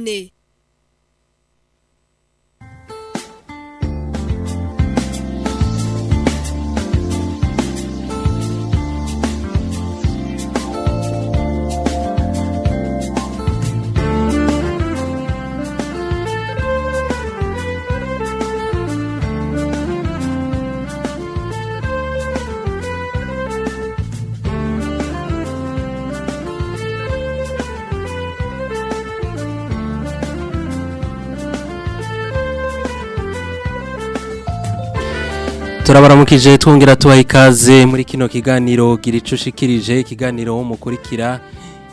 Nez. Turabaramukije twongera tubaha ikaze muri kino kiganiro gira icyo ushikirije ikiganiro mukurikira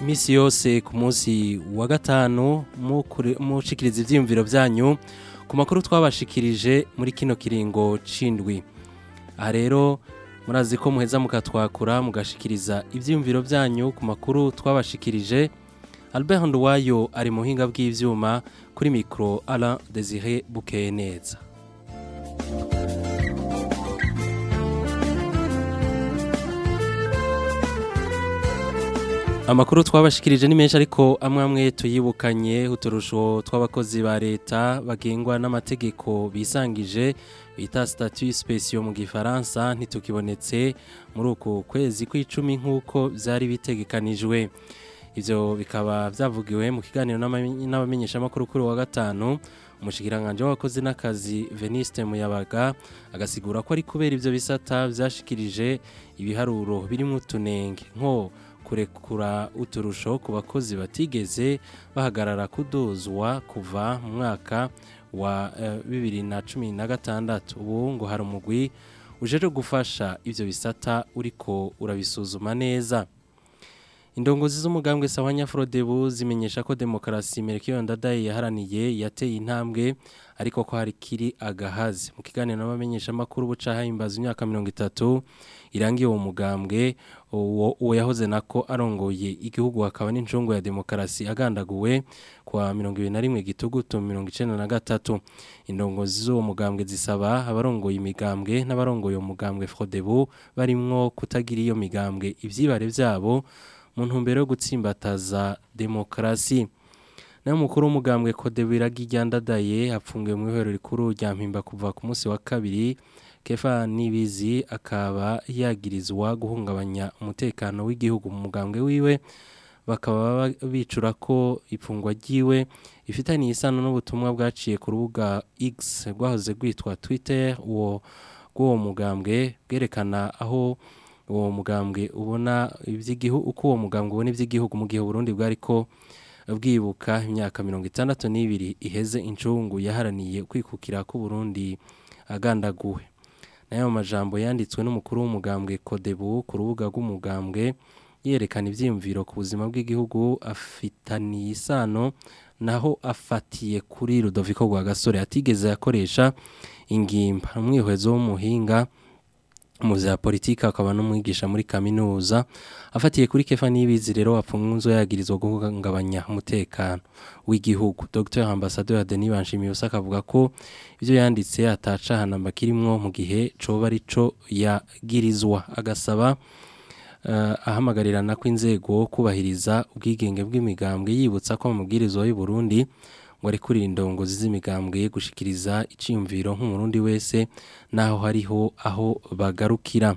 iminsi yose ku munsi wa gatanu mushikiriza ibyiyumviro byanyu ku makuru twabashikirije muri kino kiringo cindwi. Aha rero murazi ko muheza mukatwakura mugashikiriza ibyiyumviro byanyu ku makuru twabashikirije. Albert Nduwayo ari mu buhinga bw'ibyuma kuri mikoro ara desire bukeye amakuru twabashikirije ni menshi ariko amwe amwe tuyibukanye. Uturusho tw'abakozi ba leta bagengwa n'amategeko bisangije. Bita statut spéciaux mu gifaransa ntitukibonetse. Muri uku kwezi kw'icumi nk'uko byari bitegekanijwe. Ibyo bikaba byavugiwe mu kiganiro n'abamenyeshamakuru kuri wa gatanu. Umushikiranganje w'abakozi n'akazi Veniste Muyabaga agasigura ko ari kubera ibyo bisata byashikirije ibiharuro birimo utunenge nko kurekura uturusho ku bakozi batigeze bahagarara kudozwa kuva mu mwaka wa bibiri na cumi na gatandatu. Ubu ngo hari umugwi ujeje gufasha ibyo bisata uriko urabisuzuma neza. Indongozi z'umugambwe sawanya Frodebu zimenyesha ko demokarasi Melchior Ndadaye yaharaniye yateye intambwe ariko ko hari kiri agahazi. Mu kiganiro n'abamenyesha makuru buca hahimbaza imyaka 30 irangiye uwo mugambwe uwo yahoze nako arongoye igihugu akaba n'incungu ya demokarasi agandaguwe kwa 21 gitugutu 1993 indongozi z'uwo mugambwe zisaba abarongoye imigambwe n'abarongoye uwo mugambwe Frodebu barimwo kutagira iyo migambwe. Ivyibare vyabo mu ntumbero yo gutsimbataza demokarasi. Nayo mukuru w'umugambwe Kodebira Gijyandadaye apfungiwe mu ihero rikuru rya mpimba kuva ku munsi wa kabiri. Kefa Nibizi akaba yagirizwa guhungabanya umutekano w'igihugu mu mugambwe wiwe. Bakaba bicura ko ifungwa ryiwe ifitaniye isano n'ubutumwa bwaciye ku rubuga X rwahoze rwitwa Twitter. Uwo bw'uwo mugambwe bwerekana aho uwo mugambwe ubona iby'igihugu uko uwo mugambwe ubona iby'igihugu mu gihe Burundi bwari ko bwibuka imyaka mirongo itandatu n'ibiri iheze incungu yaharaniye kwikukira ko Burundi agandaguwe. Nayo majambo yanditswe n'umukuru w'umugambwe Kodebu ku rubuga rw'umugambwe yerekana ibyiyumviro ku buzima bw'igihugu afitaniye isano naho afatiye kuri Rudoviko Rwagasore atigeze yakoresha ingimba. Umwihwezo w'umuhinga mu za politiki akaba n'umwigisha muri kaminuza afatiye kuri kefa n'ibizi rero apfunzwe yagirizwa guhungabanya umutekano w'igihugu. Dr. Ambassadeur Denis Banshimiyusa akavuga ko ibyo yanditse ataca hanamba kirimwo mu gihe coba arico yagirizwa. Agasaba uh, ahamagarirana ko inzego kubahiriza ubwigenge bw'imigambwe yibutsa ko mu mubwirizwa y'u Burundi ngo ari kuri indongozi z'imigambwe gushikiriza iciyumviro nk'umurundi wese naho hariho aho bagarukira.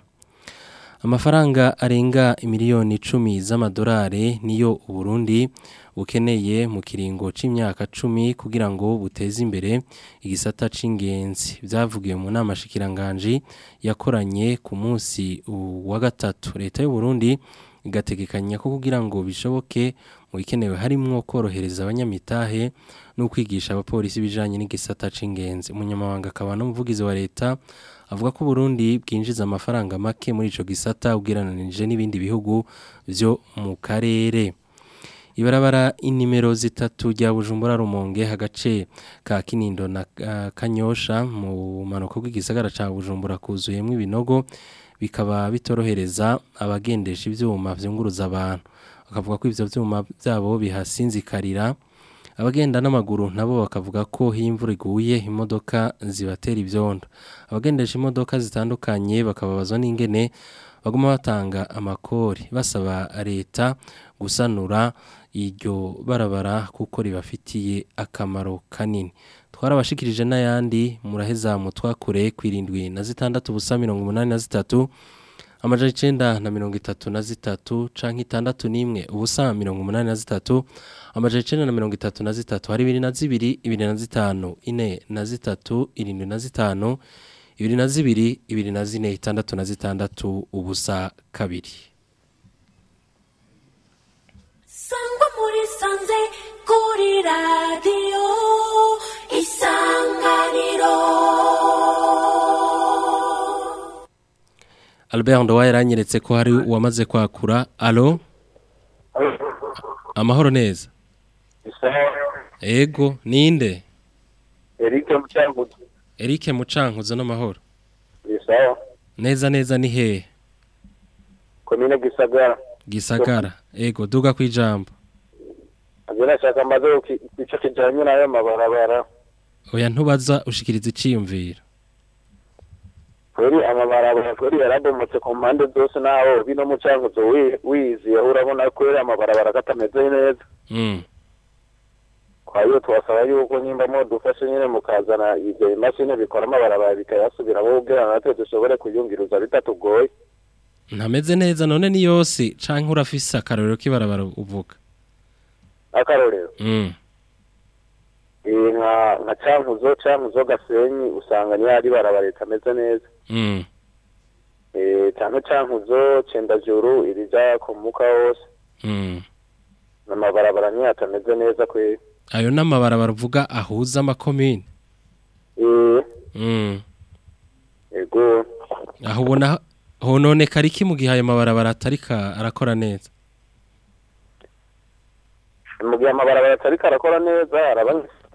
Amafaranga arenga miliyoni icumi z'amadolari niyo uburundi bukeneye mu kiringo c'imyaka cumi kugira ngo buteze imbere igisata c'ingenzi. Byavugiwe mu nama shikiranganji yakoranye ku munsi wa gatatu. Leta y'u Burundi igategekanya ko kugira ngo bishoboke mu bikenewe harimwo korohereza abanyamitahe no kwigisha abapolisi bijanye n'igisata c'ingenzi. Umunyamabanga akaba n'umuvugizi wa leta avuga ko Burundi bwinjiza amafaranga make muri ico gisata ugereranije n'ibindi bihugu vyo mu karere. Ibarabara inimero zitatu rya Bujumbura Rumonge hagace ka Kinindo na uh, Kanyosha mu manuko bw'igisagara ca Bujumbura kuzuyemwe ibinogo. Bikaba bitorohereza abagendesha ivyuma vyunguruza abantu. Akavuga ko ivyo vyuma byabo bihasinzikarira abagenda n'amaguru nabo bakavuga ko iyo imvura iguye imodoka zibatera ivyondo. Abagendesha imodoka zitandukanye bakababazwa n'ingene baguma batanga amakori basaba leta gusanura iryo barabara kuko ribafitiye akamaro kanini. Twarabashikirije n'ayandi muraheza mutwakure kwirindwi na zitandatu ubusa mirongo umunani na zitatu amajana icenda na mirongo itatu na zitatu canke itandatu n'imwe ubusa mirongo umunani na zitatu amajana icenda na mirongo itatu na zitatu hari ibiri na zibiri ibiri na zitanu ine na zitatu irindwi na zitanu ibiri na zibiri ibiri na zine itandatu na zitandatu ubusa kabiri. Sangwa muri sanze kuri radiyo Albert Ndowa yaranyeretse ko hari uwamaze kwakura. Alo amahoro neza. Ego ninde? Eric Mucyanguzi Eric Mucankuzo n'amahoro. Neza neza ni hehe? Komine Gisagara. Gisagara. Ego duga kwijambo agena nashaka amaze ico kijanye n'ayo mabarabara oya ntubaza ushikiriza iciyumviro. Kweri amabarabara kweri yarabomotse ku mpande zose naho bino Mucyanguzi wi- wizi urabona kweri amabarabara katameze neza. Mm. kwa hiyo twasaba yuko nyimba modufashe nyine mukazana ivyo imashini bikora amabarabara bikayasubiramo kugira natwe dushobore kuyungiruza bitatugoye. Ntameze neza none ni yose canke urafise akarorero k'ibarabara uvuga? Akarorero? Mm. Eh, nka cankuzo cankuzo gasenyi usanga niyo ari barabara ritameze neza. Mm. eh canke cankuzo cendajuru irija ku muka wose Mm. n'amabarabara niyo atameze neza kweri ayo n'amabarabara uvuga ahuza amakomine eh. Mm. ego aho ubona hononekara iki mu gihe ayo mabarabara atarika arakora neza? Mu gihe amabarabara atariko arakora neza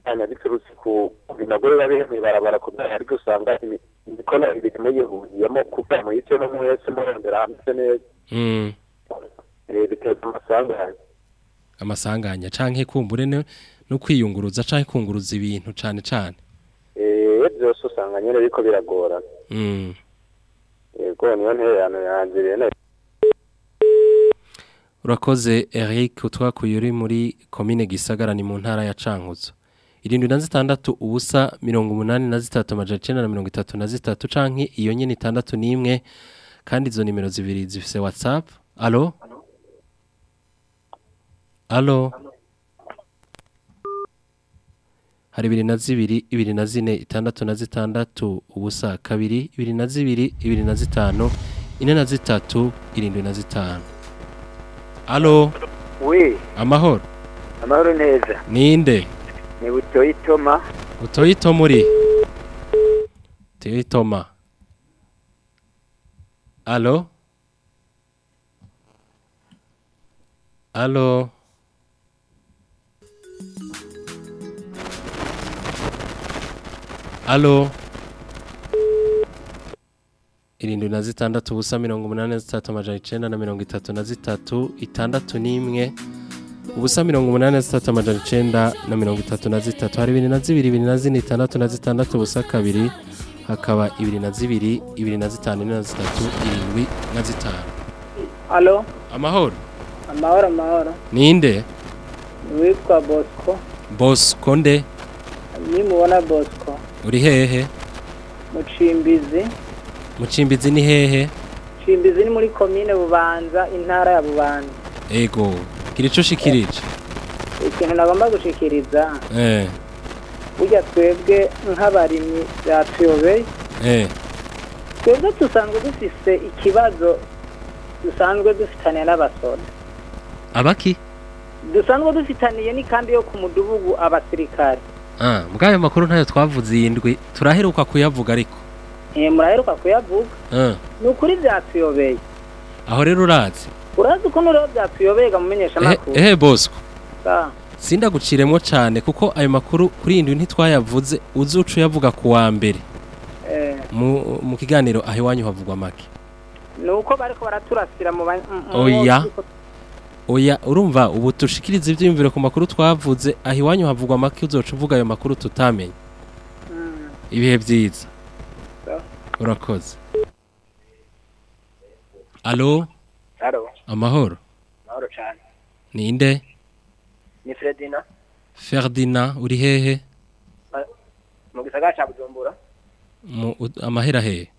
arabanya biturutse ku binagore biba biri mw'ibarabara kubera ariko usanga imi- imikono ibiri muyihuriyemo kuva muyice no mwese murondera hameze neza. Mm. eh biteza amasanganya. Amasanganya canke kumbure no kwiyunguruza canke kunguruza ibintu cane cane. Eh byose usanga nyine biriko biragorana. Mm. yego niyo ntererano yanje rero urakoze Eric utwakuye uri muri komine Gisagara ni mu ntara ya Cankuzo. Irindwi na zitandatu ubusa mirongo umunani na zitatu amajana icenda na mirongo itatu na zitatu canke iyo nyene itandatu n'imwe kandi izo nimero zibiri zifise whatsapp. Alo? Alo? Hari ibiri na zibiri ibiri na zine itandatu na zitandatu ubusa kabiri ibiri na zibiri ibiri na zitanu ine na zitatu irindwi na zitanu. Alo? We amahoro? Amahoro neza. Ninde ni butoyi toma utoyito muri allo alo? Alo? Alo? Irindwi na zitandatu ubusa mirongo umunani na zitatu amajana icenda na mirongo itatu na zitatu itandatu n'imwe ubusa mirongo umunani na zitatu amajana icenda na mirongo itatu na zitatu hari ibiri na zibiri ibiri na zine itandatu na zitandatu ubusa kabiri hakaba ibiri na zibiri ibiri na zitanu na zitatu irindwi na zitanu Alo, amahoro amahoro amahoro. ninde Witwa Bosco. bosco nde Nimubona Bosco. uri hehe Mucimbizi. mucimbizi ni hehe Cimbizi ni muri komine Bubanza, intara ya Bubanza. ego gira ico ushikirije Ikintu nagomba gushikiriza, eh burya twebwe nk'abarimyi byatuyobeye. eh Twebwe dusanzwe dufise ikibazo dusanzwe dufitaniye n'abasoda. abaki Dusanzwe dufitaniye n'ikambi yo ku mudugudu abasirikare. ah mbwayo makuru ntayo twavuze iyi ndwi turaheruka kuyavuga ariko Eh muraheruka kuyavuga. ah Ni ukuri byatuyobeye. aho rero urazi Urazi ukuntu rero byatuyobeye gamumenyesha ehe amakuru. ehe bosco Sa. sindaguciremwo cyane kuko ayo makuru kuri iyi ntitwayavuze uzuca uyavuga ku wa mbere Eh. mu kiganiro aho iwanyu havugwa make nuko bariko baraturasira mu ba- mu- Oya. oya urumva ubu tushikiriza ibyiyumviro ku makuru twavuze aho iwanyu havugwa make uzoca uvuga ayo makuru tutamenye Mm. ibihe byiza urakoze alo amahoro. Amahoro cyane ninde? Ni Fredina. Ferdinand uri hehe? Mu gisagara ca Bujumbura. Amahera hehe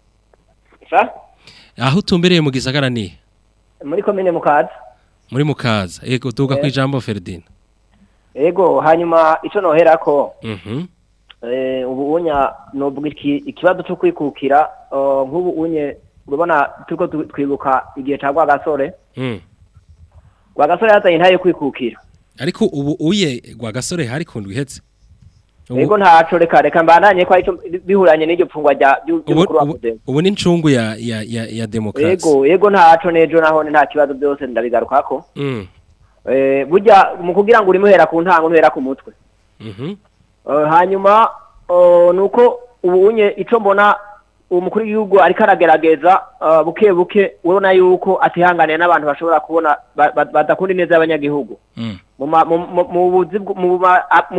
aho utumbereye mu gisagara ni? Muri komine mukaza. Muri mukaza. Yego duga ku ijambo Ferdinand ego hanyuma ico noherako. Mhm. Eh ubu unya novuga iki ikibazo cyo kwikukira uh, nk'ubu unye urabona turiko tu- twibuka igihe ca Rwagasore. Mm. Rwagasore yazanye intaye yo kwikukira. Ariko ubu uye gwa gasore hari kundwa ihetse? Ubu- ego ntaco reka reka mbandanye ko arico bihuranye n'iryo pfungwa rya wa ubu- ni incungu ya ya ya, ya demokrasi. Ego ego ntaco nejo naho nta kibazo byose ndabigarukako mm. eh burya mu kugira ngo urimuhera ku ntango ntuhera ku mutwe. Mhm. Eh, hanyuma eh, nuko ubu unye ico mbona umukuru w'igihugu ariko aragerageza eh, buke buke urabona yuko atihanganiye n'abantu bashobora kubona ba- ba- badakunda ineza y'abanyagihugu. Mm. mu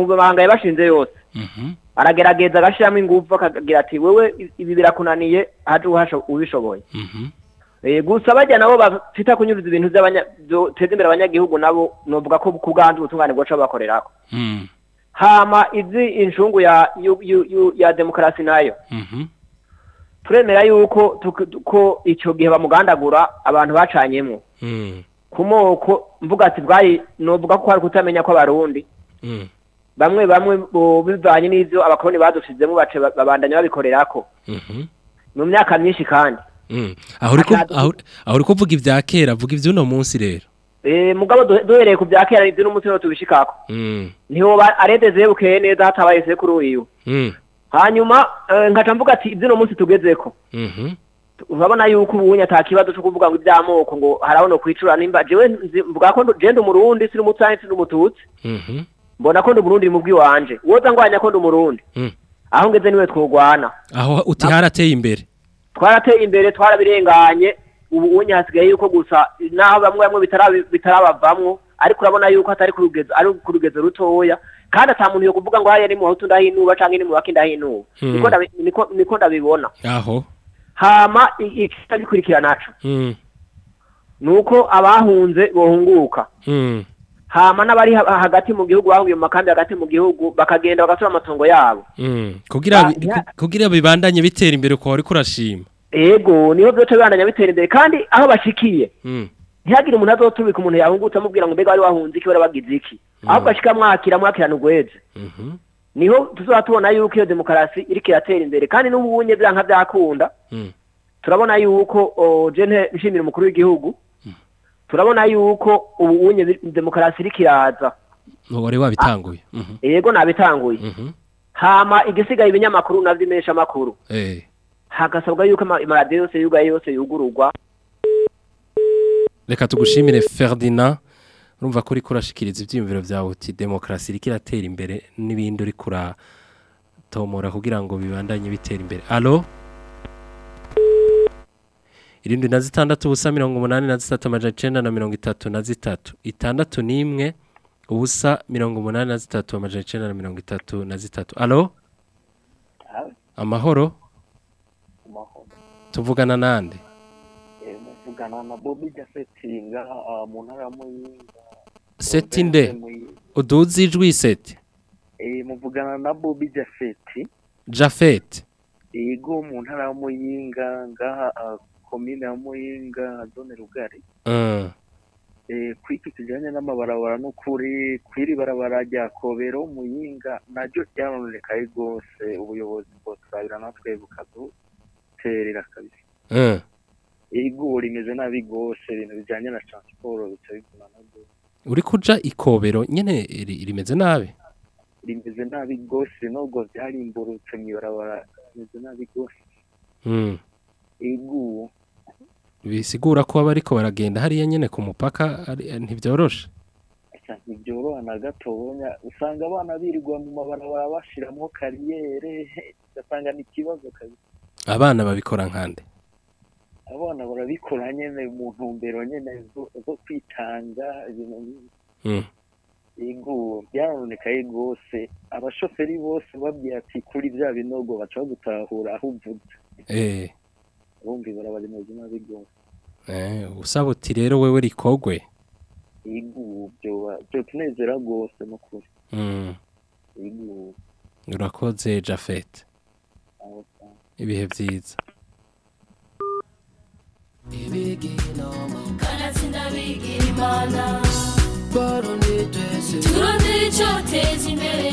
mabanga yabashinze yose. Mhm aragerageza agashiramo ingufu akagira ati wewe i- ibi birakunaniye haje ubishoboye. Mhm Eh, gusa bajya nabo bafite kunyuruza ibintu by'abanya teza imbere abanyagihugu nabo novuga ko ku bwandu ubutungane bwoca bakorerako. Mm. hama izi inshungu ya demokarasi na yo. Mhm turemera yuko ko icyo gihe bamugandagura abantu bacanyemwo mm. ku moko mvuga ati bwari novuga ko hari kutamenya ko abarundi mm. bamwe bamwe bivanye n'ivyo abakoroni badushizemo bace ba- babandanya babikorerako. Mhm mu myaka myinshi kandi. Aho uri kuvuga ibya kera vuga ivy'uno munsi rero. E, mugabo duhe- duhereye ku bya kera ivyo n'umuti no tubishikako. Ntihoba aredeze bukeye neza hatabaye sekuru wiwe. Mm. Hanyuma eh, nkaca mvuga ati ivyo no munsi tugezeko. Mhm. Urabona yuko ubunya ata kibazo cyo kuvuga ngo iby'amoko ngo haraho no kwicura. Nimba jewe nzi- mvuga ko ndi umurundi siri umutsanyi siri umututsi mhm. Mbona ko ndi umurundi mu bw'iwanje woza ngwanya ko ndi umurundi mm. aho ngeze ni we twogwana. Aho uti harateye imbere. Twarateye imbere twarabirenganye. Ubu unye hasigaye yuko gusa naho bamwe bamwe bitarabavamwo. Ariko urabona yuko atari ku rugezo ari ku rugezo rutoya. Kandi ata muntu yo kuvuga ngo hariya ni mu bahutu ndahinuba canke ni mu baki ndahinuba Hmm. niko ndabi- niko- niko ndabibona. Aho? Hama i- ikitagikurikira naco. Mm. nuko abahunze bohunguka. Mm. hama n'abari ha- hagati mu gihugu bahungiye mu makambi hagati mu gihugu bakagenda bagasura amatongo yabo. Kugira bibandanye bitera imbere ko wari kurashima. Ego ni ho vyoce bibandanya bitera imbere. Kandi aho bashikiye mm. Ntihagire umuntu azotubika umuntu yahungutse amubwira ngo mbega wari wahunze iki? Wari wagize iki? Ahubwo ashika mwakira mwakirana ugweze mhm ni ho tuzaba tubona yuko iyo demokarasi iriko iratera imbere. Kandi n'ubunye vyanka vyakunda mm. turabona yuko o, je nte- nshimira umukuru w'igihugu turabona yuko ubunye bi- demokarasi iriko iraza. Wari wabitanguye. Mhm yego nabitanguye. Mhm hama igisigaye ibinyamakuru navyo imesha makuru eh. Hagasabwa yuko ama- amaradiyo yose yugaye yose yugururwa. Reka tugushimire Ferdinand. Urumva ko uri kurashikiriza ibyiyumviro byawe uti demokarasi iriko iratera imbere n'ibindi uri kuratomora kugira ngo bibandanye bitera imbere. Alo irindwi na zitandatu ubusa mirongo umunani na zitatu amajana icenda na mirongo itatu na zitatu. Itandatu n'imwe ubusa mirongo umunani na zitatu amajana icenda na mirongo itatu na zitatu. Alo amahoro? Tuvugana nande muvugana na bobi jasetinga mu ntara muyinga. Seti nde uduzi ijwi seti? Eh, muvugana na bobi jafeti jafet. Yego mu ntara ya muyinga ngaha ah, komine ya muyinga zone rugari. Eh, kwiki kijanye n'amabarabara n'ukuri kwiri barabara rya kobero muyinga naryo ryarononekaye rwose. Ubuyobozi bwoturabira natwe bukaduterera kabisa. Yego rimeze nabi rwose ibintu bijanye na transport bica bigumana rwose. Uri kuja ikobero nyene ri- rimeze nabi? Rimeze nabi rwose nubwo byarimburutse mw'ibarabara rimeze nabi rwose. Ego bisigura ko aba ariko baragenda hariya nyene ku mupaka ntibyoroshe? Ntibyoroha na gatonya usanga abana birirwa mu mabarabara bashiramwo kariyere ugasanga ni ikibazo kabisa. Abana babikora nkande. Abana barabikora nyene mu ntumbero nyene zo- kwitanga ibintu nk'ivyo. Mm. ego byarononekaye rwose. Abashoferi bose babwiye ati kuri bya binogo baca bagutahura aho eh. Bumva ibarabara rimeze nabi rwose. Eh usaba uti rero wewe rikogwe? Igu byoba byotunezera rwose n'ukuri Mm. igu urakoze jafete ibihe byiza. Kanatsinda bigira imana turondere imbere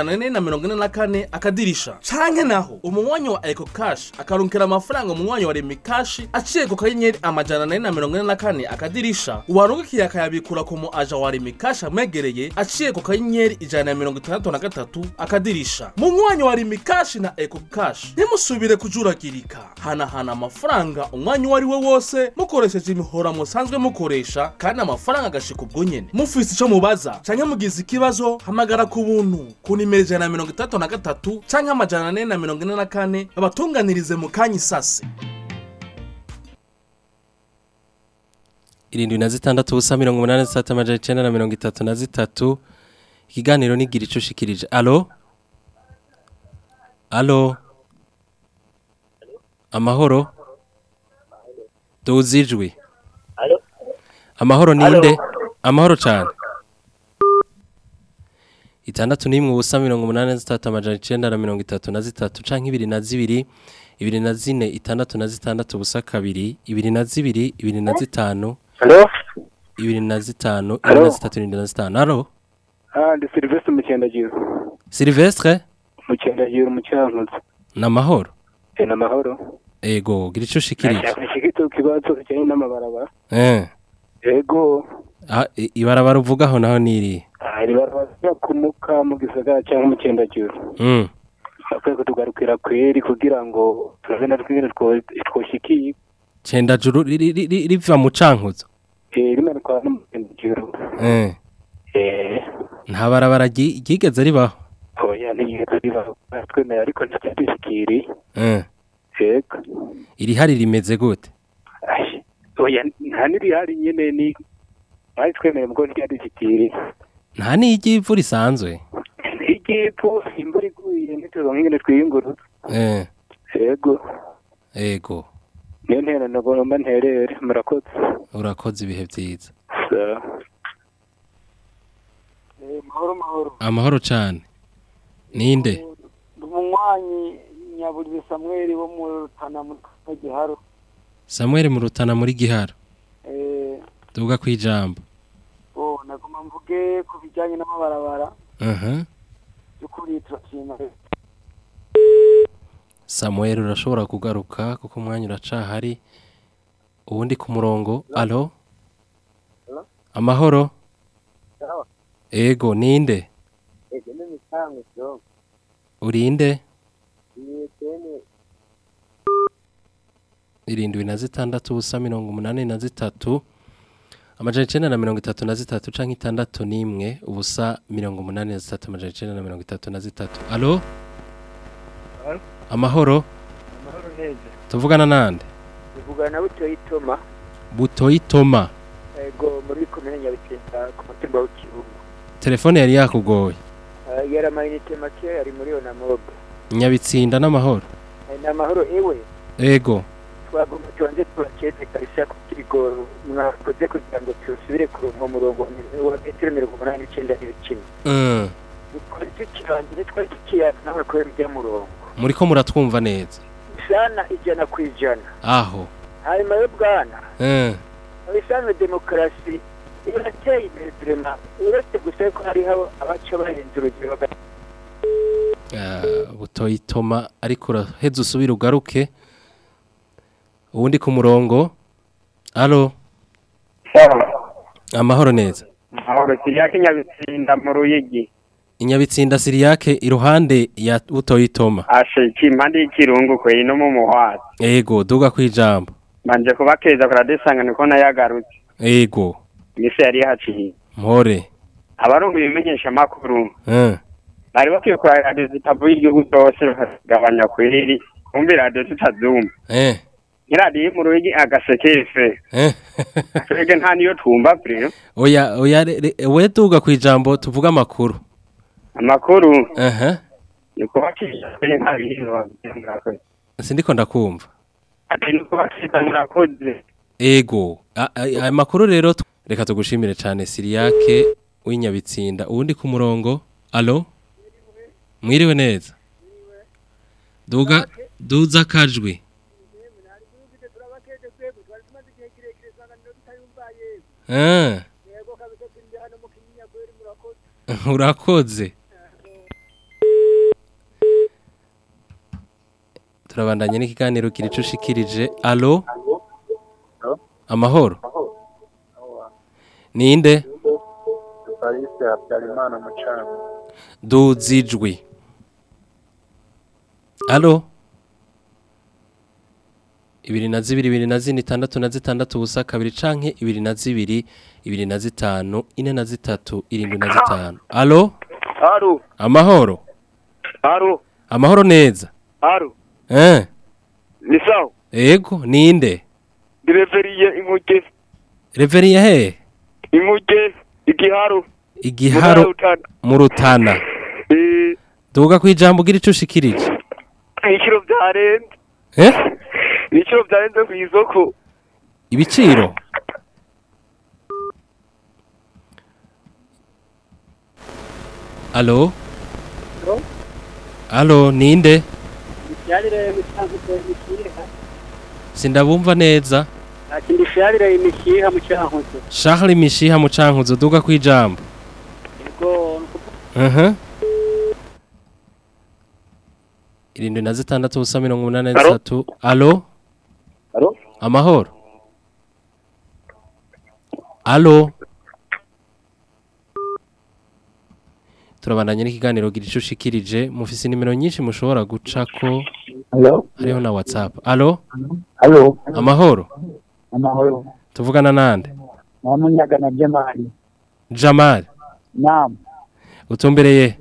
ane na mirongo ine na kane akadirisha. Canke naho umunywanyi wa eko kashi akarungikira amafaranga umunywanyi wa remi kashi aciye ku kanyenyeri amajana ane na mirongo ine na kane akadirisha. Uwo arungikiye akayabikura ku mu aja wa remi kashi amwegereye aciye ku kanyenyeri ijana na mirongo itandatu na gatatu akadirisha. Munywanyi wa remi kashi na eko kashi ntimusubire kujuragirika. Hanahana amafaranga umwanya uwo ari we wose mukoresheje imihora musanzwe mukoresha kandi amafaranga agashika ubwo nyene. Mufise ico mubaza canke mugize ikibazo hamagara ku buntu ku nimero ijana na mirongo itandatu na gatatu canke amajana ane na mirongo ine na kane babatunganirize mu kanya isase irindwi na zitandatu ubusa mirongo umunani na zitandatu amajana icenda na mirongo itatu na zitatu. Ikiganiro nigira ico ushikirije alo? Alo? Amahoro duzijwi amahoro ninde amahoro cane itandatu n'imwe ubusa mirongo umunani na zitatu amajana icenda na mirongo itatu na zitatu canke ibiri na zibiri ibiri na zine itandatu na zitandatu ubusa kabiri ibiri na zibiri ibiri na zitanu ibiri na zitanu ibiri na zitatu irindwi na zitanu halo Ah, ndi Sylvestre Mukendagiro. silvestre Mukendagiro mu Cyankuzo. ni amahoro Eh, n'amahoro. ego gira ico ushikirije Nashaka ikibazo kibazo kijyanye n'amabarabara. eh Yego. ah, ibarabara uvugaho naho niri Ah, ryo kumuka mu gisagara cyangwa mu Cyendagiro. mm. Akwiye kutugarukira kweri kugira ngo turabe na twingene two- twoshikiye. cenda juru ri- ri- ri- riva mu cankuzo Eh, rimanikwa no mu Cyendagiro. eh Eh, nta barabara ryi- ryigeze ribaho oya ntigeze riba twemera ariko nticyadushyikiriye. eh Yego. irihari rimeze gute Oya nta n'irihari nyene ni twemeye mugo nticyadushyikiriye. Nta n'iry'ivu risanzwe. Igipfu imvura iguye ntituronke ingene twiyunguruza eh. Yego. Ego niyo nterano ngomba nterere murakoze. Urakoze ibihe mahoro mahoro. Amahoro cane. Ninde? Umunywanyi nyaburizi samweli wo mu rutana mu giharo. Samuel mu rutana muri giharo. Eh. Kwijambo oh nagoma mvuge ku bijyanye n'amabarabara. By'ukuri turashima samuel urashobora kugaruka kuko umwanya uracahari. Uwundi ku murongo. Alo amahoro? Ego ninde? Urinde? Irindwi na zitandatu ubusa mirongo umunani na zitatu. Amajana icenda na mirongo itatu na zitatu canke itandatu n'imwe ubusa mirongo umunani na zitatu amajana icenda na mirongo itatu na zitatu. Alo? Amahoro? Amahoro neza tuvugana nande bivugana na butoyi toma butoyi toma ego muri komine nyabitsinda ku mutumba w'ikibuga telefone yari yakugoye. Eh, yari amayinite make ari muri yo na mobe nyabitsinda n'amahoro. Eh, ni amahoro ewe? Ego. Tubanze turakete kabisa ku kirigoro mwakoze kugira ngo tusubire ku mu murongo wa metero mirongo umunani n'icyenda n'ibicimi Mm. twari tukirangira twari tukiyana nawe kubera ujya murongo. Muriko muratwumva neza. Sana ijana ku ijana. Aho. Hanyuma yo bwana. Eh, ibisanzwe demokarasi irateye imbere turema uretse gusa ko hariho abaca barenze urugero ah, butoyi toma ariko uraheze usubire ugaruke. Uwundi ku murongo. Alo amahoro neza. Mahoro Siriake Nyabitsinda mu Ruyigi. inyabitsinda siriyake iruhande ya butoyi toma Ashe impande y'ikirungu kwe no mu muhwati. ego duga kwijambo Manje kubakeza kuradesanga niko nayagarutse. Ego. iminsi yari yaciye Mpore. abarungu ibimenyesha amakuru. Bari bakwiye kuraba radiyo zitavuye igihugu cyose bakagabanya kweri kumva radiyo tutazumva Nk'iradiyo mu ruyigi agasekefe Eh. twebwe nta niyo twumva pre Oya oya we tuga kwijambo tuvuga amakuru. amakuru Aha. ni kubakisha kuri nta bihino murakoze Sindiko ndakumva. ati ni kubakisha murakoze Ego. Aya makuru rero reka tugushimire cyane Siriyake w'inyabitsinda. Uwundi ku murongo. Allo? Mwiriwe neza. Duga duza kajwi. Urakoze. Turabandanye n'ikiganiro kiricushikirije. Allo? Amahoro. Ninde? Parisi Habyarimana Mucanga. Duzijwi. Allo? Ibiri na zibiri ibiri na zine itandatu na zitandatu ubusa kabiri canke ibiri na zibiri ibiri na zitanu ine na zitatu irindwi na zitanu. Alo? Haro, amahoro? Haro, amahoro neza? Haro. eh? Ni sawa. ego ninde Direveriye inkuge, reveriye he? Inkuge, igiharo. igiharo mu rutana. Eh, duga kwijambo ugira ico ushikirije. Ibiciro byarenze. eh? Ibiciro byarenze ku isoko. ibiciro? Alo alo ninde? Sindabumva neza. Ati ndishyarire imishiha mu cyankuzo. Mu duga kwijambo Yego. Aha. Irindwi na zitandatu ubusa mirongo umunani na Alo? Amahoro alo turabandanye n'ikiganiro ico ushikirije mufise nimero nyinshi mushobora gucako. Hello? hariho na whatsapp. Alo amahoro. Amahoro. tuvugana nande? Namunyaga na Jamali. jamal. Naam. utumbereye?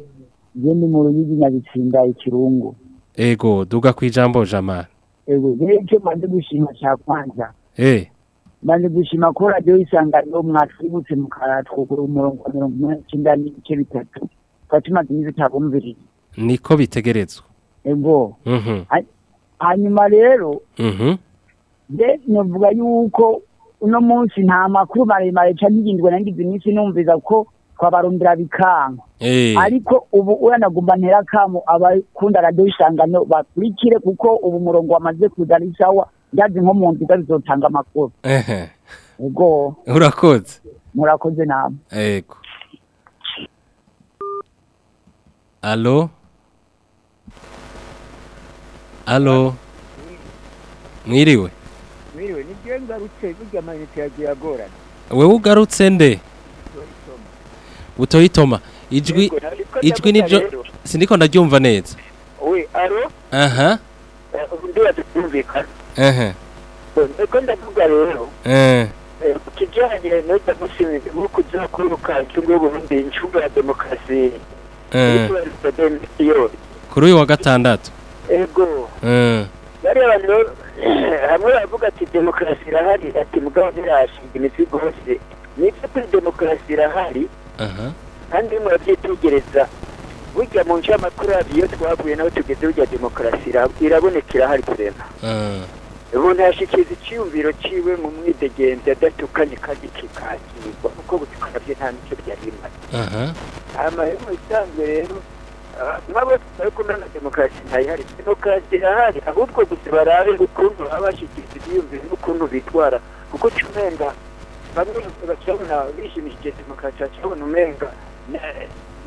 Ndi mu ruyigi nyabitsinda ikirungu. ego duga kwijambo jamal. Ego, je icyo maze gushima cya kwanza. Maze gushima ko radio isanganiro mwatwibutse mukaratwugura umurongo wa mirongo inani n'icyenda n'ibice bitatu. Tukaba tumaze iminsi tutabumviriye. niko bitegerezwa Ego. mhm Ha- Hanyuma rero mhm je novuga yuko uno munsi nta makuru maremare cyane n'igindwe nangize iminsi numviza ko twabarondera bikanka. Eh. Ariko ubu uranagumba ntera kamo abakunda radio isangano bakurikire kuko ubu umurongo wamaze kuza ari sawa ndazi nko mu nziga bizotanga amakuru. Ehe. Ego. Urakoze. Murakoze namwe ego. Alo alo mwiriwe? Mwiriwe ni byo ngarutse burya amayinite yagiye agorana. wewe ugarutse nde? Butoyitoma ijwi ijwi rero. sindiko ndaryumva neza We, aro? aha Ndiba tukumvikana. ehe Niko ndavuga rero. eh eh, Ku kijanye n'icyo gusubiza nko kuza kwiruka incungu y'Uburundi incungu ya demokarasi. eh kuri uyu wa gatandatu Ego. eh bari abantu hamwe baravuga ati demokarasi irahari ati mugabo ntirashinga imizigo hose ni byo kuri demokarasi irahari aha kandi murabyitegereza burya mu ncyamakuru yabyo iyo twavuye naho tugeze burya demokarasi ira- iraboneka irahari kurema. Eh. Umuntu yashikiriza icyiyumviro ciwe mu mwidegenzi adatukanye kandi kikakirwa kuko bye nta ni cyo byari bimaze amahema isanzwe rero nk'abo bari kumwe na demokarasi ntayihari. Demokarasi irahari ahubwo gusa barabe ukuntu baba bashyikiriza ibyiyumviro n'ukuntu bitwara. Kuko uca umenga bamwe bacabona bishimishije demokarasi bacabona umenga.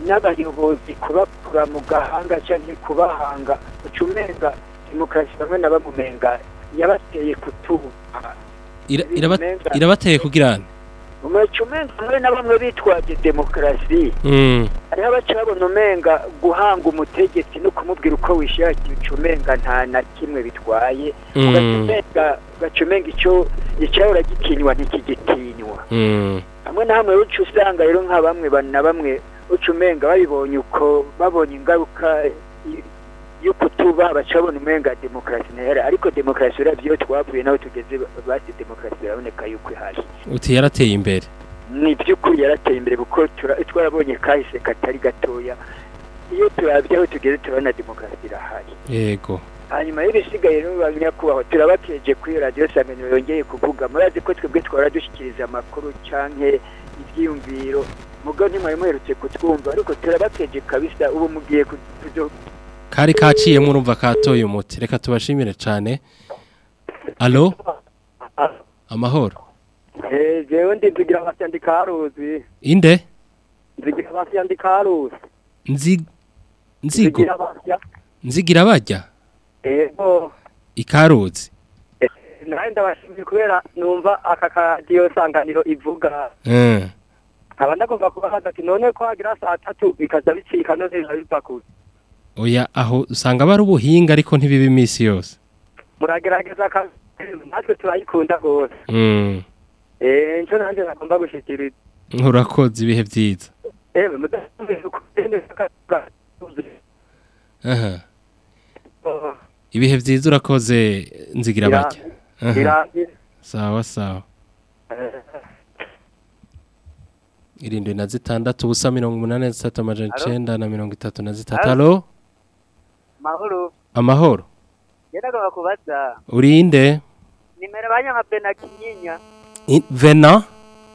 N'abayobozi kubakura mu gahanga cyangwa kubahanga. Uca umenga demokarasi bamwe na bamwe umenga yabateye kutuba. Ira- iraba- irabateye kugira nte umaca umenga bamwe na bamwe bitwaje demokarasi mm hariho abacabona umenga guhanga umutegetsi no kumubwira uko wishakiye uca umenga nta na kimwe bitwaye Mm. ugaca umenga icyo icyahora gitinywa ntikigitinywa bitinywa Mm. hamwe na hamwe uca usanga rero nka bamwe ba- na bamwe uca umenga babibonye uko babonye ingaruka y- yo kutuba baca babona umenga demokarasi ntihari. Ariko demokarasi uravye iyo twavuye naho tugeze basi demokarasi biraboneka yuko ihari. Uti yarateye imbere. Ni by'ukuri yarateye imbere kuko twarabonye kahise katari gatoya. Iyo turabye aho tugeze turabona demokarasi irahari. Yego. Hanyuma y'ibisigaye rero ba nyakubahwa turabakeje kuri radiyo sanganyiro yongeye kuvuga. Murazi ko twebwe twara dushyikiriza amakuru canke ibyiyumviro mugo ntimwari muherutse kutwumva. Ariko turabakeje kabisa. Ubu mugiye kari kaciyemo urumva katoye umuti. Reka tubashimire cyane alo amahoro. Jewe ndi nzigira haruzi inde? Nzigira abasyandika haruzi nzi nzigo. Nzigira abasya nzigira bajya ego ikaruzi nawe ndabashimiye kubera numva aka kadiyo sanganiro ivuga. Mm. nkaba ndagomba kuba hagati none ko hagira saa tatu bikaza bicika none biba biva kure. Oya aho usanga bari ubuhinga ariko ntibiba iminsi yose. Muragerageza akazi natwe turayikunda rwose. Mm. eh nco nanjye nagomba gushikiriza urakoze ibihe byiza. Ukugende aha. Ibihe byiza urakoze nzigira irangira sawa sawa. Irindwi na zitandatu ubusa mirongo umunani na zitatu amajana Alo? icenda na mirongo itatu na zitatu. Alo? Mahoro amahoro. Yenagomba kubaza. Urinde. Nimero banyama bena kinyinya. Vena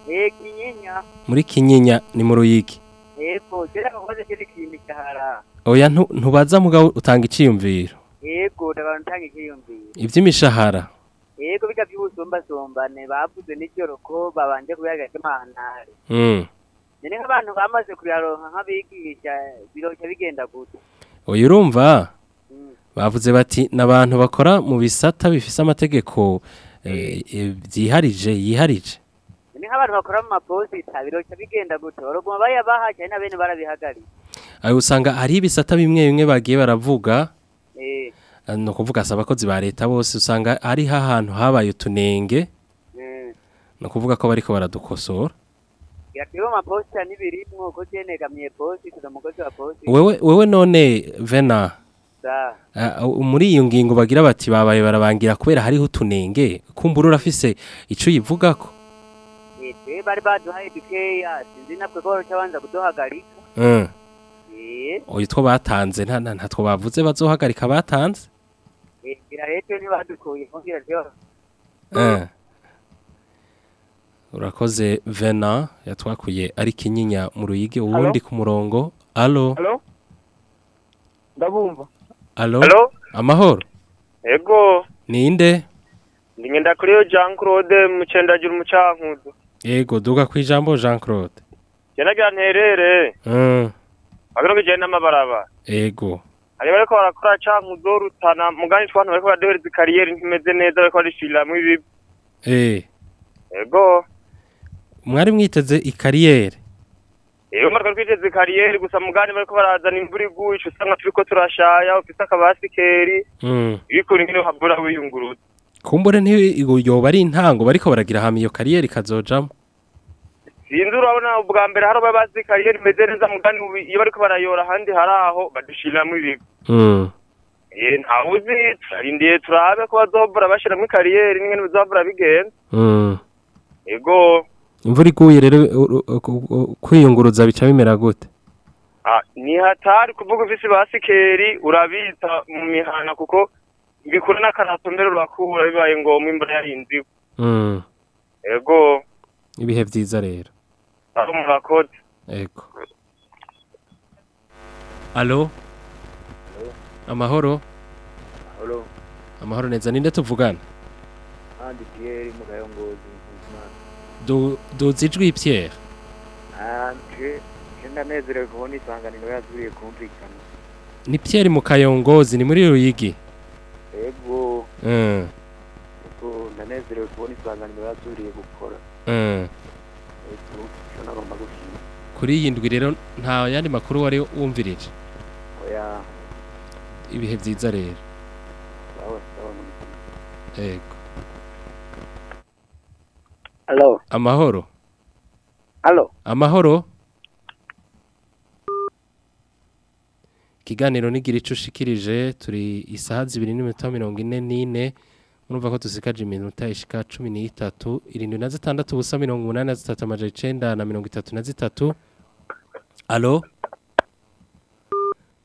eh kinyinya. Muri kinyinya ni mu ruyigi. Yego yenagomba kubaza kiri kintu cyahara oya ntu- ntubaza mugabo utanga iciyumviro yego ndabantu ikiyumviro iby'imishahara. Yego biga by'ubusumbasombane bavuze n'ijoro ko babanje kubihagarika amahantare Mm. none nk'abantu bamaze kuyaronka nk'abigisha biroca bigenda gute? Oya urumva? Bavuze bati n'abantu bakora mu bisata bifise amategeko eh, eh, byiharije yiharije none nk'abantu bakora mu maposita biroca bigenda gute? Baroguma bayabaha cyane na bene barabihagarika ayo usanga hari ibisata bimwe bimwe bagiye baravuga. Eh. Ni ukuvuga si abakozi ba leta bose usanga ari ahantu habaye utunenge. Ni ukuvuga ko bariko baradukosora. Wewe wewe none vena muri iyo ngingo bagira bati babaye barabangira kubera hariho utunenge. Kumbura urafise ico yivugako. Twe bari baduhaye dukeya sinzi natwe ko baca banza kuduhagarika. Mm. eh oya two batanze nta nta- ntatwo bavuze bazohagarika batanze? Eh, rero twe ntibadukuye Eh. urakoze vena yatwakuye ari kinyinya mu ruyigi uwundi ku murongo. Alo? Ndabumva. Alo amahoro? Ego, ninde? Ndingenda kuri yo Jean Claude mucendagira umucankuzo. yego duga ku ijambo jean claude Jenagira nterere, Mm, bagiro ngo igenda amabaraba. yego. Hari bariko barakora cankuzo rutana mugani twantu bariko baduhereza kariyeri ntimeze neza bariko barishiriramwo ibi. eh. Ego, mwari mwiteze ikariyeri Ego mariko twiteze kariyeri gusa mugani bariko barazana imvura iguye ico usanga turiko turashaya ufise akabasikeri Mm. ibikuri nkino habura wiyunguruza. kumbure ntiyoba ari intango bariko baragira hama iyo kariyeri kazojamo Sinzi urabona ubwa mbere hari ababazi kariyeri imeze neza mugani iyo bariko barayora ahandi hari aho badushiriramwo ibigo. Mm. Eh ntawuzi turarindiye turabe ko bazovura bashiramwo kariyeri n'ingene bizovura bigenda. Mm. Imvura iguye rero kwiyunguruza bica bimera gute ah, ni hatari kuvuga ufise basikeri urabita mu mihana kuko bikura n'akarato mbere urakura bibaye ngombwa imvura yarinziwe. Mm. Ego ibihe vyiza rero aho murakoze. Ego. Alo? Amahoro? Amahoro neza ninde tuvugana? andi mu Kayongozi Nkuzimana. Du duzijwi Pierre. Anje ndanezerewe kubona isanganiro yasubiye kumvikana. Ni Pierre mu Kayongozi ni muri Ruyigi. Ego, Mm. ego ndanezerewe kubona isanganiro yasubiye gukora. Gushima. Kuri iyi ndwi rero nta yandi makuru wari wumvirije. Ibihe vyiza rero. sawa sawa mu Ego. Halo. amahoro. Halo. amahoro. Ikiganiro nigira ico ushikirije turi isaha zibiri n'iminota mirongo ine n'ine murumva ko dusikaje iminota ishika cumi n'itatu irindwi na zitandatu na zitatu amajana icenda na mirongo itatu na zitatu. Alo?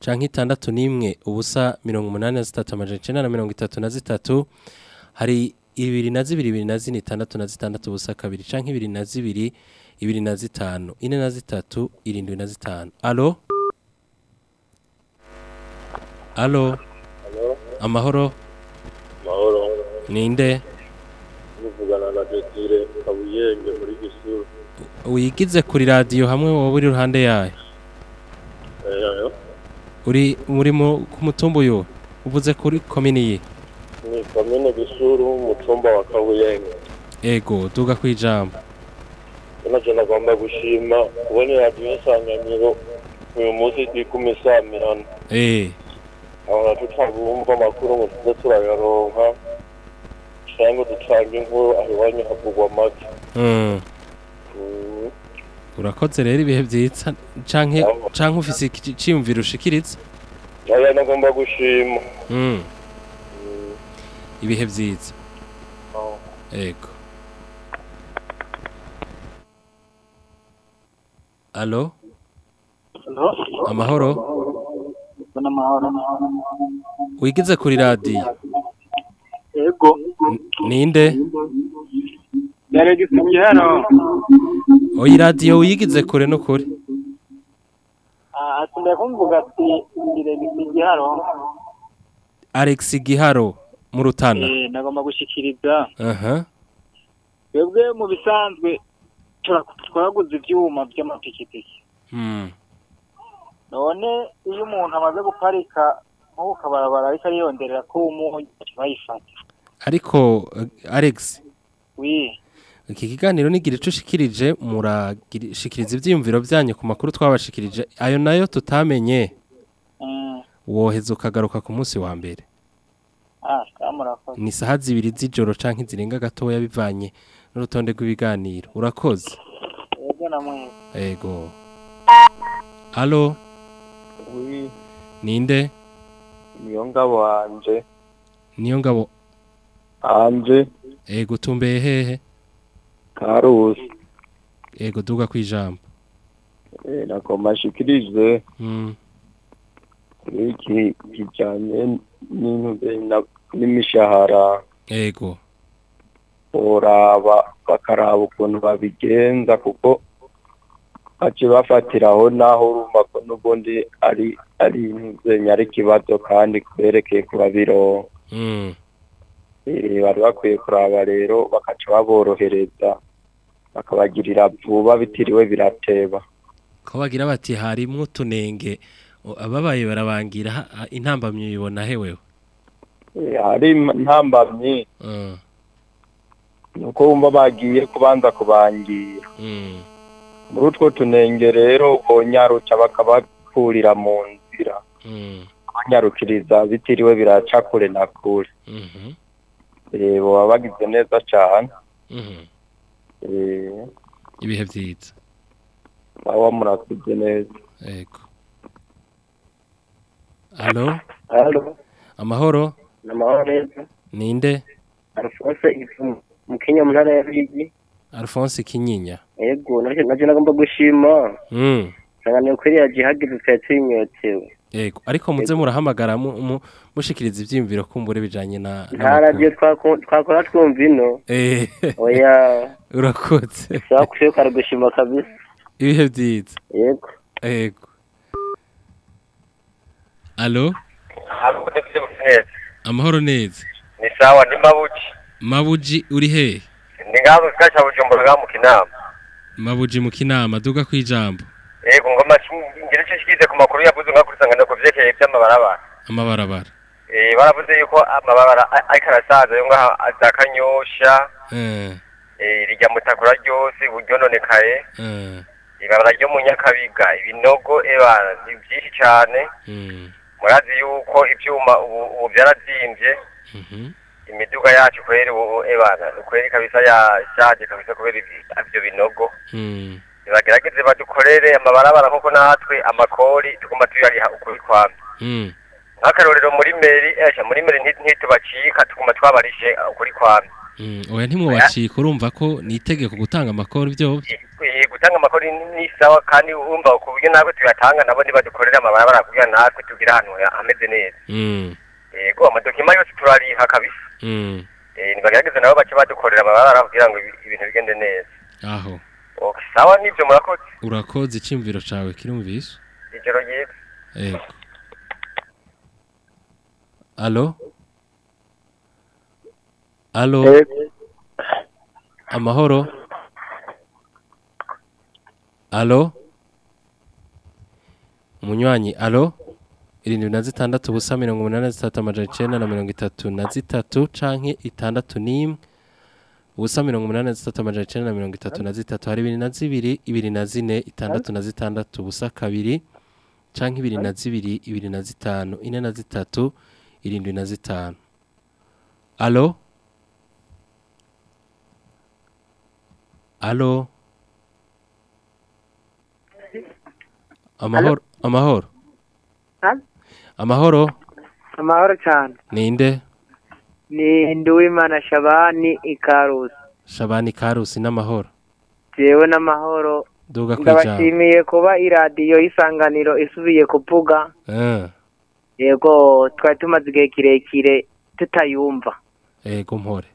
Canke itandatu n'imwe ubusa mirongo umunani na zitatu amajana icenda na mirongo itatu na zitatu. Hari ibiri na zibiri ibiri na zine itandatu na zitandatu ubusa kabiri canke ibiri na zibiri ibiri na zitanu ine na zitatu irindwi na zitanu. Alo? Alo? Amahoro? Mahoro ninde? Muvugana na Desire Kabuyenge muri Gisuru wigize kuri radiyo hamwe wowe uri iruhande yayo? Eh uri muri mu ku mutumba uyu? Uvuze kuri komini ye? ni komine Gisuru mu wa Kabuyenge ego duga kwijambo naje nagomba gushima kubona radiyo isanganiro uyu munsi iri kumisamirana eh. Ahora tutabumva amakuru ngo tuze turayaronka cyangwa ducanga inkuru aho iwanyu havugwa make. Mm. Mm, urakoze rero ibihe byiza ufise iki- iciyumviro ushikiritse? Nagomba gushima. Mm. Ibihe byiza. Oh. ego alo amahoro? Wigize kuri radiyo? Yego. Ninde? Oyi radiyo wigize kure n'ukuri atumye kumvuga ati iregise igihano alex giharo. Mu rutana Eh, nagomba gushikiriza aha. Twebwe mu bisanzwe twaguze ivyuma vy'amapikipiki Mm. none iyo umuntu amaze guparika nk'ubu kabarabara ariko ariyonderera ko umunyu bayifata. Ariko eh, alex wi iki kiganiro nigira ico ushikirije murashikiriza ivyiyumviro vyanyu ku makuru twabashikirije. Ayo na yo tutamenye. Mm. woheza ukagaruka ku munsi wa mbere. Ah. Ni saha zibiri z'ijoro canke zirenga gatoya bivanye n'urutonde rw'ibiganiro. Urakoze? Yego namwe ego alo? Wi ninde? Niyo ngabo wanje. Niyo ngabo anje. Ego utumbeye hehe? Karusi. Ego duga kwijambo eh nagomba nshikirize mm. kuri iki kijanye n'intuze na- n'imishahara. Ego uraba bakaraba ukuntu babigenza kuko bafatiraho naho urumva ko n'ubundi ari ari intuzenya ari ikibazo kandi kwerekeye kubabironka mm. Eh, bari bakwiye kuraba rero bakaca baborohereza bakabagirira vuba bitiriwe birateba. Bagira bati harimwo utunenge o, ababaye barabangira bibona hewewe Eh, hari ntambamyi mm. nuko wumva bagiye kubanza kubangira. Mm. muri utwo tunenge rero bonyaruca bakabakurira mu nzira. Mm. banyarukiriza bitiriwe biraca kure na kure. Mhm Eh, baba bagize neza cyane mhm Eh, ibihe vyiza baba murakuze neza. Ego. Alo Halo, amahoro? Namahoro neza. ninde Alphonse Ivu mu Kenya mu ntara ya Ruyigi. Alphonse Kinyinya Yego, naje nagomba gushima. mm. Sanganiye kuri ya gihagize twari tunyotewe. ego ariko muze murahamagara mu- mu- mushikiriza ivyiyumviro kumbure bijanye na Nta radio twako- twakora twumva ino. eh Oya, urakoze sawa kushiye kare gushima kabisa. ibihe vyiza Yego. ego alo amahoro neza. Ni sawa ni mabuji. Mabuji uri hehe ni ngaho kacha bujumbura ngaho mu kinama. Mabuji mu kinama duga kwijambo yego ngoma ngira icyo shikize ku makuru yavuze nka kuri sangana ku vyerekeye by'amabarabara amabarabara. Eh baravuze yuko amabarabara a- ariko arasaza yo ngaha za kanyosha eh. eh rijya mutakura ryose buryononekaye eh. Ibarabara ryo mu nyakabiga ibinogo eba ni byinshi cyane mm. Murazi yuko ibyuma ubu byarazimvye mhm imiduga yacu kweri ubu ebana kweri kabisa yashaje kabisa kubera ivyo binogo Mm. bagerageze badukorere amabarabara nk'uko natwe amakori tugomba tuyariha ukuri kwamwe Mm. nk'akarorero muri meri esha muri meri nti- ntitubacika tugomba twabarishe ukuri kwamwe Mm. Oya ntimwubacika urumva ko ni itegeko gutanga amakuru byo. Eh, gutanga amakori ni- ni sawa kandi urumva ku buryo natwe tuyatanga nabo nibadukorere amabarabara kugira natwe tugire ahantu ha- hameze neza Mm. yego amadokima yose turariha kabisa Mm. Eh, nibagerageze nabo bace badukorera amabarabara kugira ngo ibi- ibintu bigende neza Aho. Sawa nivyo murakoze Urakoze icimviro cawe kirumvise. ijoro ryiza Yego. Allo? Allo? Amahoro? Allo? Umunywanyi, allo? Irindwi na zitandatu ubusa mirongo umunani na zitatu amajana icenda na mirongo itatu na zitatu canke itandatu n'imwe ubusa mirongo umunani na zitatu amajana icenda na mirongo itatu na zitatu hari ibiri na zibiri ibiri na zine itandatu na zitandatu ubusa kabiri canke ibiri na zibiri ibiri na zitanu ine na zitatu irindwi na zitanu alo alo amahoro amahoro amahoro amahoro cyane ninde. Ni nduwimana shabani ikarusi shabani karusi n'amahoro jewe n'amahoro duga kwijambo ndabashimiye kuba iradiyo y'isanganiro isubiye kuvuga eh. Yego twari tumaze igihe kirekire tutayumva. Ego mpore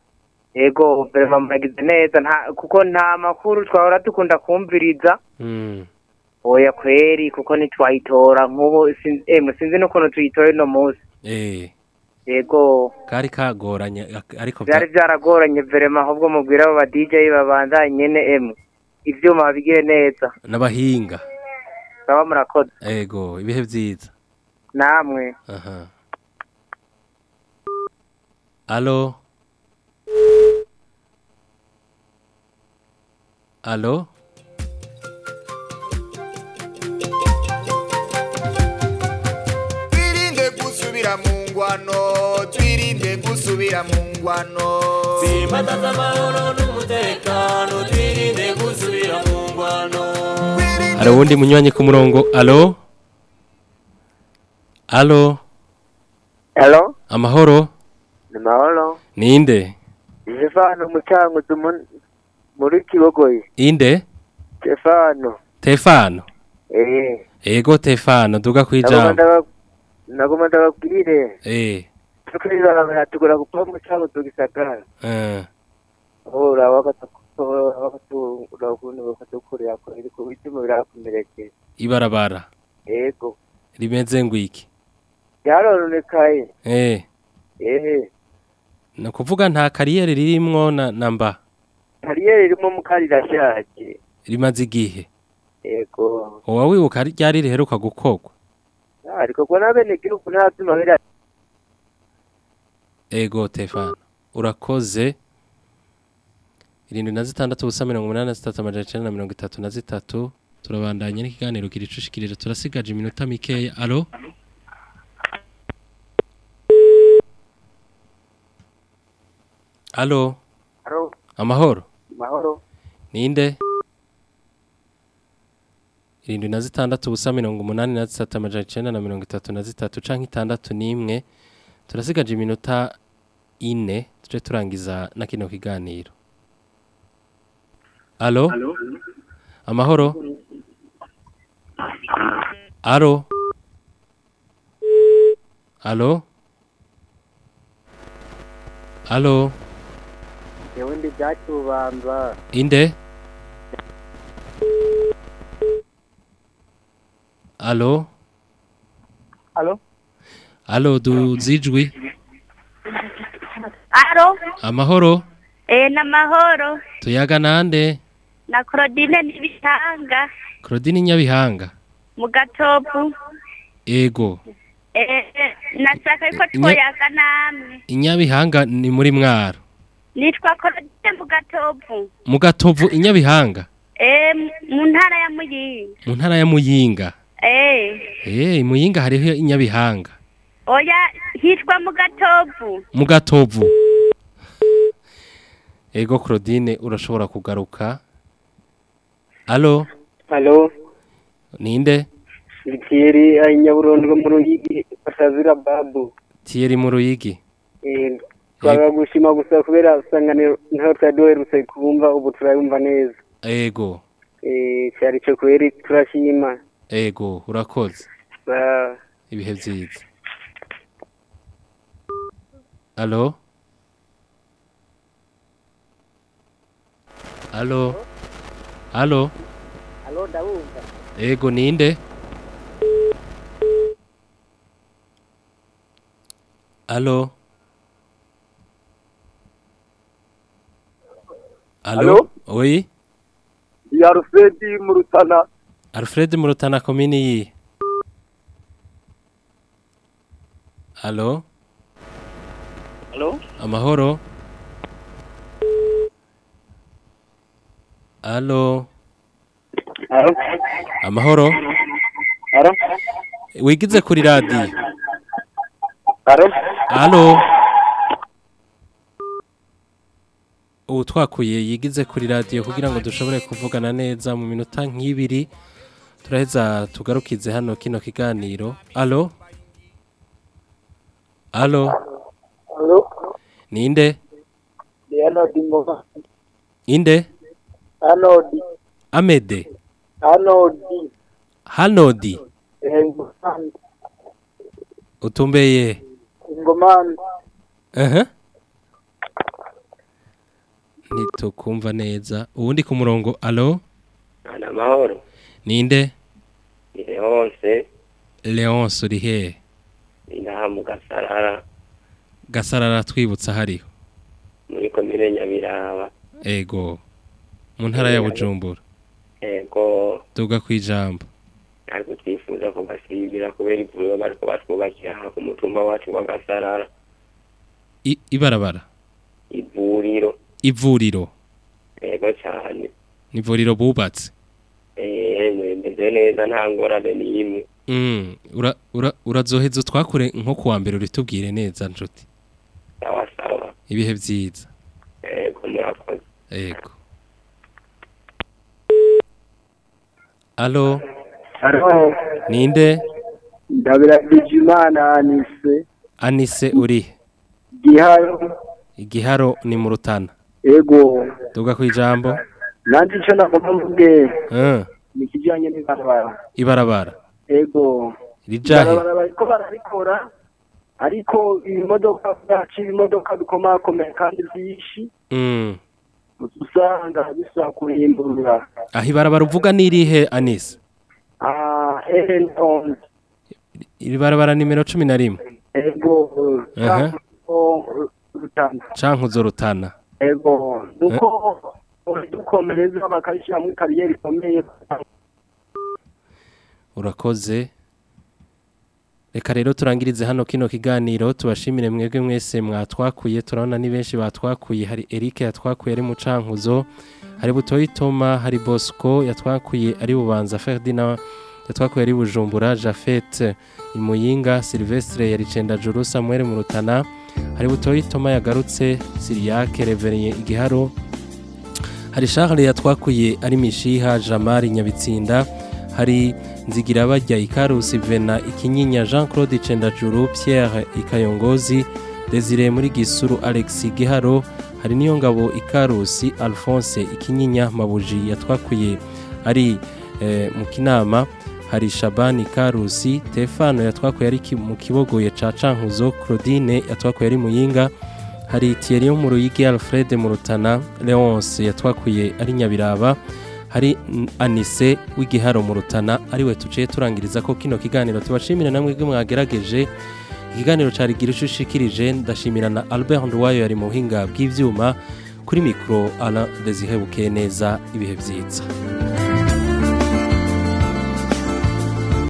yego verema muragize neza kuko nta makuru twahora dukunda kumviriza. Mm oya kweri kuko ntitwayitora nk'ubu emwe sinzi n'ukuntu tuyitora uno munsi. Eh. Yego. Kari kagoranye ariko byari byaragoranye verema ahubwo mubwira abo ba DJ babandanye nyene emwe ivyuma babigire neza. N'abahinga. Baba murakoze. Ego ibihe vyiza. Namwe. Alo alo twirinde gusubira mu ngwano twirinde gusubira mu ngwano. Simbataza amahoro n'umutekano twirinde gusubira mu ngwano. Hari uwundi munywanyi ku murongo alo alo Hello, amahoro? Ni mahoro. ninde Mucanguzi mu- muri Kibogoye. inde Stefano. tefano Eh. ego tefano duga kwijambo Nagoma ndababwire. eh Tukizana baratugura kupa Mucanguzi tugisagara. eh Ora bakatugura kuntu bakatukurira ko iri ku bitimo birakomereke. ibarabara Ego. rimeze ngwiki Yarononekaye. eh Eh. ni ukuvuga nta kariyeri ririmwo na namba Kariyeri irimo mukarira shaje. rimaze igihe. Ego. wowe wibuka ryari riheruka gukorwa Ariko kwa nabene gihugu ntabyuma bira ego tefano urakoze. Irindwi na zitandatu ubusa mirongo umunani na zitatu amajana icenda na mirongo itatu na zitatu. Turabandanya n'ikiganiro kiricushikirije turasigaje iminota mikeya. Alo? Alo. amahoro? Mahoro. ninde? Irindwi na zitandatu ubusa mirongo umunani na zitatu amajana icenda na mirongo itatu na zitatu canke itandatu n'imwe. Turasigaje iminota ine tuje turangiza na kino kiganiro. Alo? Amahoro? Alo? Alo? Alo? Yewe ndi byacubanza. inde? Alo? Alo? alo duzijwi Aro, amahoro? Eh namahoro. Tuyaga nande? Na Claudine nibitanga Claudine Nyabihanga. Mu gatopu. Ego. Eh nashaka yuko Nya- twoyaga namwe. Inyabihanga ni muri mwaro. Nitwa Claudine mu gatopu mu gatovu Inyabihanga? Eh mu ntara ya Muyinga. Mu ntara ya Muyinga? Eh. Eh Muyinga hariho Inyabihanga. Oya hitwa mu gatopu mu gatovu ego Claudine urashobora kugaruka? Allo? Halo, ninde? Thierry ari Nyaburondwe mu Ruyigi Basazira Babu. Thierry mu Ruyigi Eh, twaga gushima gusa kubera usanganiro ntaho twari duherutse kumva ubu turayumva neza. ego. Eh, cyari cyo kweri turashima. ego urakoze. Ibihe byiza. Allo? Allo? Allo? Alo ndabumva. ego ninde? Allo? Allo? Oui. Ya Alfredi mu Rutana Alfred Murutana komini yi Allo? Halo? Amahoro? Allo? Halo? Amahoro? Halo? Wigize kuri radio Halo? Allo? Ubu twakuye yigize kuri radio kugira ngo dushobore kuvugana neza mu minota nk'ibiri. Turaheza tugarukize hano kino kiganiro. Allo? Halo? Ninde? Inde Amede Hanodi utumbeye. Ngomani Aha Nitukumva neza. Ubundi ku murongo allo? Ana mahoro. Ninde? Ni Leonce, Leonce uri hehe inaha mu Gasarara, Gasarara twibutsa hariho muri komine Nyabiraba. ego. Mu ntara ya Bujumbura. Ego, tuga kwijambo ariko twifuza kubasibira kubera ivuriro bariko batwubakira aha ku mutumba wacu wa Gasarara. Ibarabara. Ivuriro, ivuriro ego cyane. nivuriro bubatse Eh, mwemeze neza nta ngorane n'imwe. mm ura ura urazoheza twakure nko kuwa mbere uritubwire neza nshuti Sawa sawa. ibihe byiza Ego, murakoze. ego Allo Halo ninde Ndabira Bijimana Anise Anise uri Giharo igiharo ni mu rutana Ego tuga kwijambo Nandi cyo nagomba mvuge ni kijanye n'ibarabara. Ibarabara. Ego rijahe. Bariko barabikora ariko ibimodoka byacu ibimodoka bikomakomeye kandi byinshi. Mm. Usanga bisa kurimburura aho ibarabara uvuga nirihe Anise ah eren on iri barabara nimero cumi na rimwe. Ego Aha. cyangwa rutana. Cankuzo rutana. Ego. Nuko dukomereza bakashyiramo kariyeri ikomeye. Urakoze. Reka rero turangirize hano kino kiganiro tubashimire mwebwe mwese mwatwakuye turabona ni benshi batwakuye. Hari Eric yatwakuye ari mu cankuzo hari butoyi Toma hari Bosco yatwakuye ari bubanza Ferdinand yatwakuye ari bujumbura Jafet imuyinga Silvestre yari Cendajuru Samuel mu rutana hari butoyi Toma yagarutse Siriake Revereye igiharo. Hari Charles yatwakuye ari Mishiha Jamari Nyabitsinda. Hari nzigira bajya ikarusi vena ikinyinya Jean Claude Cendajuru Pierre Ikayongozi Desire muri Gisuru Alex Giharo. Hari niyo ngabo ikarusi Alphonse ikinyinya mabuji yatwakuye ari eh, mu kinama. Hari Shabani Karusi Stefano yatwakuye ari mu kibogoye ca Cankuzo Claudine yatwakuye ari muyinga hari Thierry wo mu Ruyigi Alfred mu Rutana Leonce yatwakuye ari Nyabiraba hari Anise w'igiharo mu Rutana ari we tuciye turangiriza ko kino kiganiro tubashimire namwe mwagerageje. Ikiganiro cari gira ushikirije ndashimira na Albert Nduwayo yari mu buhinga bw'ivyuma kuri mikro Alain Desire Bukeneza ibihe vyiza.